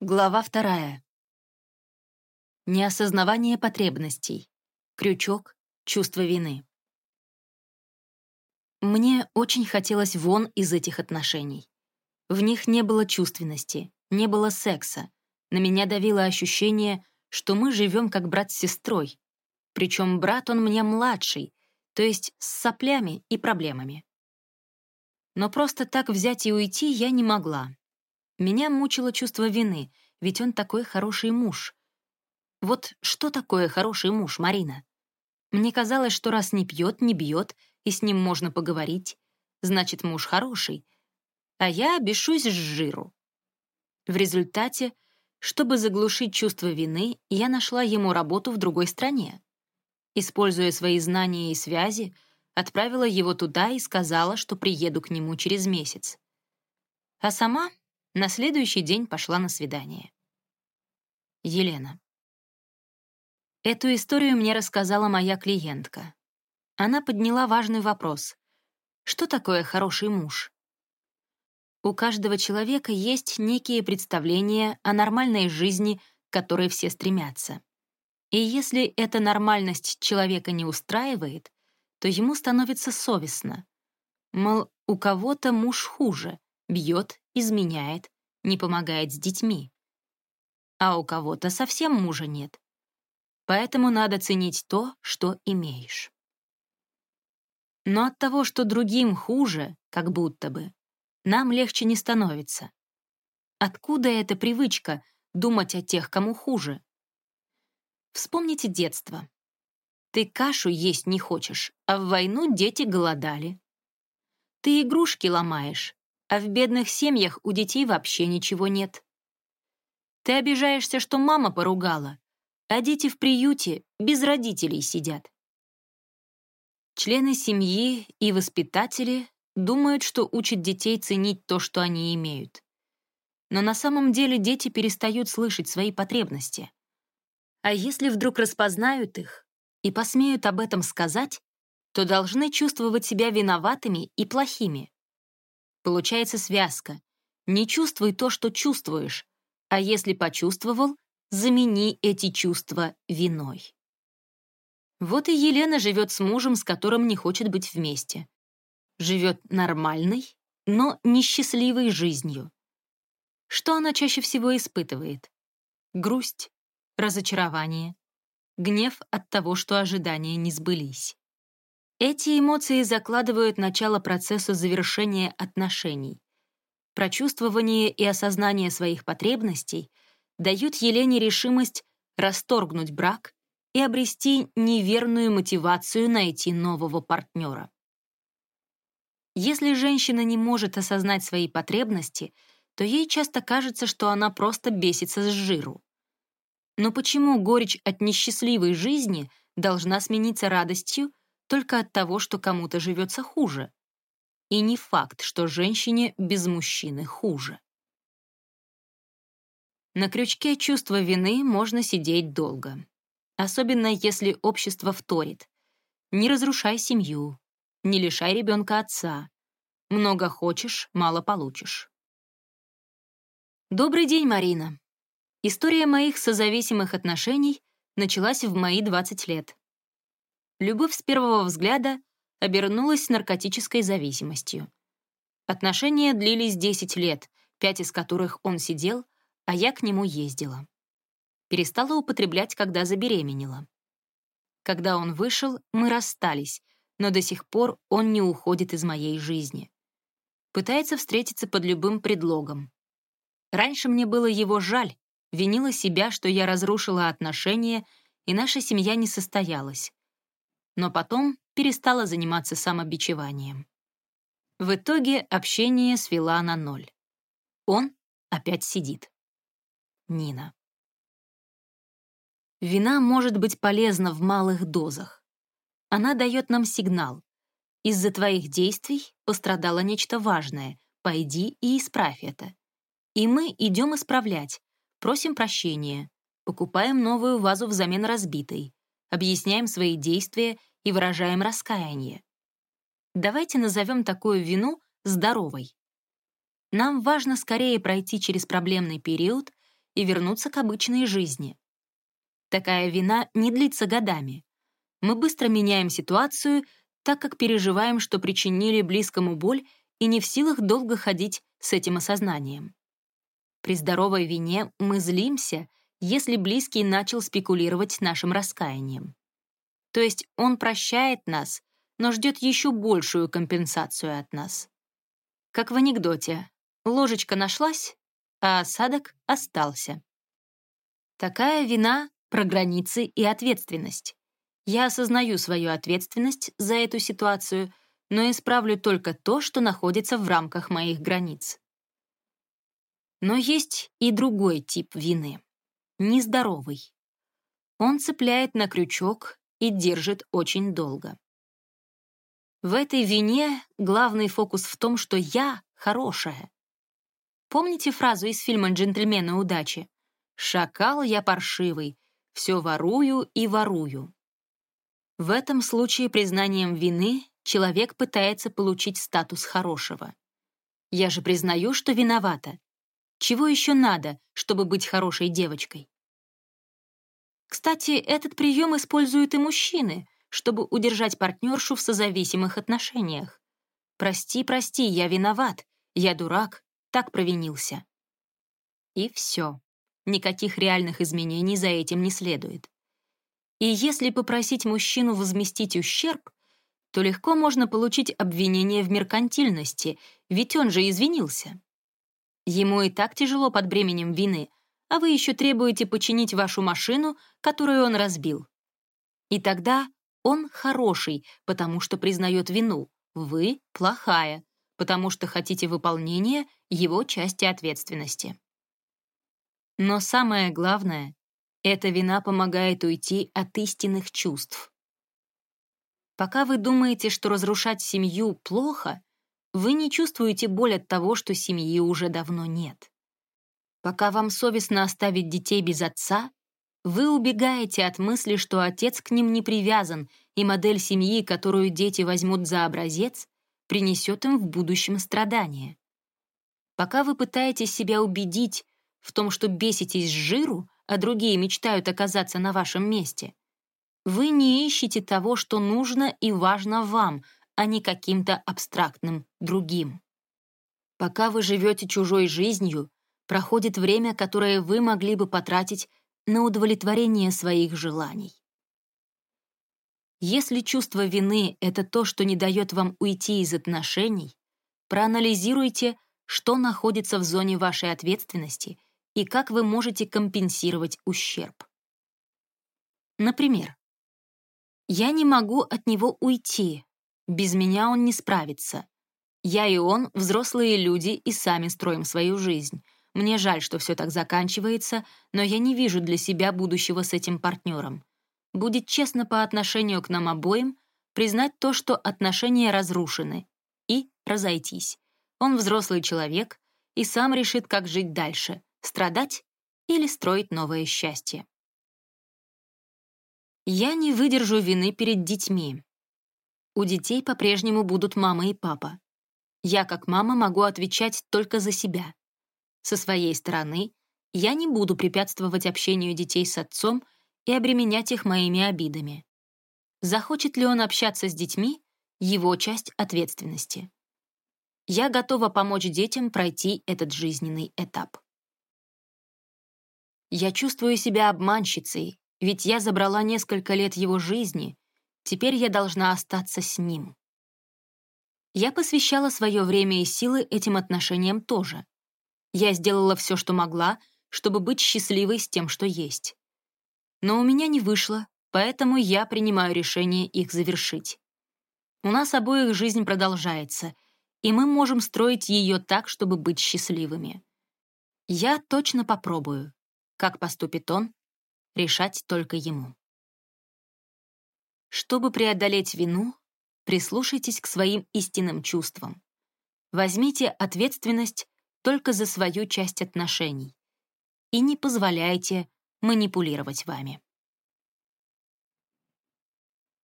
Глава вторая. Неосознавание потребностей. Крючок. Чувство вины. Мне очень хотелось вон из этих отношений. В них не было чувственности, не было секса. На меня давило ощущение, что мы живем как брат с сестрой. Причем брат он мне младший, то есть с соплями и проблемами. Но просто так взять и уйти я не могла. Меня мучило чувство вины, ведь он такой хороший муж. Вот что такое хороший муж, Марина? Мне казалось, что раз не пьет, не бьет, и с ним можно поговорить, значит, муж хороший. А я бешусь с жиру. В результате, чтобы заглушить чувство вины, я нашла ему работу в другой стране. Используя свои знания и связи, отправила его туда и сказала, что приеду к нему через месяц. А сама на следующий день пошла на свидание. Елена. Эту историю мне рассказала моя клиентка. Она подняла важный вопрос. Что такое хороший муж? У каждого человека есть некие представления о нормальной жизни, к которой все стремятся. И если эта нормальность человека не устраивает, то ему становится совестно. Мол, у кого-то муж хуже, бьет, изменяет, не помогает с детьми. А у кого-то совсем мужа нет. Поэтому надо ценить то, что имеешь. Но от того, что другим хуже, как будто бы, нам легче не становится. Откуда эта привычка думать о тех, кому хуже? Вспомните детство. Ты кашу есть не хочешь, а в войну дети голодали. Ты игрушки ломаешь, а в бедных семьях у детей вообще ничего нет. Ты обижаешься, что мама поругала, а дети в приюте без родителей сидят. Члены семьи и воспитатели думают, что учат детей ценить то, что они имеют. Но на самом деле дети перестают слышать свои потребности. А если вдруг распознают их и посмеют об этом сказать, то должны чувствовать себя виноватыми и плохими. Получается связка. Не чувствуй то, что чувствуешь, а если почувствовал, замени эти чувства виной. Вот и Елена живет с мужем, с которым не хочет быть вместе. Живет нормальной, но несчастливой жизнью. Что она чаще всего испытывает? Грусть, разочарование, гнев от того, что ожидания не сбылись. Эти эмоции закладывают начало процессу завершения отношений. Прочувствование и осознание своих потребностей дают Елене решимость расторгнуть брак и обрести неверную мотивацию найти нового партнера. Если женщина не может осознать свои потребности, то ей часто кажется, что она просто бесится с жиру. Но почему горечь от несчастливой жизни должна смениться радостью только от того, что кому-то живется хуже. И не факт, что женщине без мужчины хуже. На крючке чувства вины можно сидеть долго. Особенно если общество вторит. Не разрушай семью, не лишай ребенка отца. Много хочешь, мало получишь. Добрый день, Марина. История моих созависимых отношений началась в мои 20 лет любовь с первого взгляда обернулась наркотической зависимостью. Отношения длились 10 лет, пять из которых он сидел, а я к нему ездила. Перестала употреблять, когда забеременела. Когда он вышел, мы расстались, но до сих пор он не уходит из моей жизни. Пытается встретиться под любым предлогом. Раньше мне было его жаль, винила себя, что я разрушила отношения, и наша семья не состоялась но потом перестала заниматься самобичеванием. В итоге общение свела на ноль. Он опять сидит. Нина. Вина может быть полезна в малых дозах. Она дает нам сигнал. Из-за твоих действий пострадало нечто важное. Пойди и исправь это. И мы идем исправлять, просим прощения, покупаем новую вазу взамен разбитой, объясняем свои действия и выражаем раскаяние. Давайте назовем такую вину здоровой. Нам важно скорее пройти через проблемный период и вернуться к обычной жизни. Такая вина не длится годами. Мы быстро меняем ситуацию, так как переживаем, что причинили близкому боль и не в силах долго ходить с этим осознанием. При здоровой вине мы злимся, если близкий начал спекулировать нашим раскаянием. То есть он прощает нас, но ждет еще большую компенсацию от нас. Как в анекдоте. Ложечка нашлась, а осадок остался. Такая вина про границы и ответственность. Я осознаю свою ответственность за эту ситуацию, но исправлю только то, что находится в рамках моих границ. Но есть и другой тип вины. Нездоровый. Он цепляет на крючок и держит очень долго. В этой вине главный фокус в том, что я хорошая. Помните фразу из фильма «Джентльмены удачи»? «Шакал я паршивый, все ворую и ворую». В этом случае признанием вины человек пытается получить статус хорошего. Я же признаю, что виновата. Чего еще надо, чтобы быть хорошей девочкой? Кстати, этот прием используют и мужчины, чтобы удержать партнершу в созависимых отношениях. «Прости, прости, я виноват, я дурак, так провинился». И все. Никаких реальных изменений за этим не следует. И если попросить мужчину возместить ущерб, то легко можно получить обвинение в меркантильности, ведь он же извинился. Ему и так тяжело под бременем вины, а вы еще требуете починить вашу машину, которую он разбил. И тогда он хороший, потому что признает вину, вы — плохая, потому что хотите выполнения его части ответственности. Но самое главное, эта вина помогает уйти от истинных чувств. Пока вы думаете, что разрушать семью плохо, вы не чувствуете боль от того, что семьи уже давно нет. Пока вам совестно оставить детей без отца, вы убегаете от мысли, что отец к ним не привязан, и модель семьи, которую дети возьмут за образец, принесет им в будущем страдания. Пока вы пытаетесь себя убедить в том, что беситесь с жиру, а другие мечтают оказаться на вашем месте, вы не ищете того, что нужно и важно вам, а не каким-то абстрактным другим. Пока вы живете чужой жизнью, проходит время, которое вы могли бы потратить на удовлетворение своих желаний. Если чувство вины — это то, что не дает вам уйти из отношений, проанализируйте, что находится в зоне вашей ответственности и как вы можете компенсировать ущерб. Например, «Я не могу от него уйти, без меня он не справится. Я и он — взрослые люди и сами строим свою жизнь. Мне жаль, что все так заканчивается, но я не вижу для себя будущего с этим партнером. Будет честно по отношению к нам обоим признать то, что отношения разрушены, и разойтись. Он взрослый человек и сам решит, как жить дальше — страдать или строить новое счастье. Я не выдержу вины перед детьми. У детей по-прежнему будут мама и папа. Я, как мама, могу отвечать только за себя. Со своей стороны, я не буду препятствовать общению детей с отцом и обременять их моими обидами. Захочет ли он общаться с детьми — его часть ответственности. Я готова помочь детям пройти этот жизненный этап. Я чувствую себя обманщицей, ведь я забрала несколько лет его жизни, теперь я должна остаться с ним. Я посвящала свое время и силы этим отношениям тоже. Я сделала все, что могла, чтобы быть счастливой с тем, что есть. Но у меня не вышло, поэтому я принимаю решение их завершить. У нас обоих жизнь продолжается, и мы можем строить ее так, чтобы быть счастливыми. Я точно попробую. Как поступит он, решать только ему. Чтобы преодолеть вину, прислушайтесь к своим истинным чувствам. Возьмите ответственность только за свою часть отношений и не позволяйте манипулировать вами.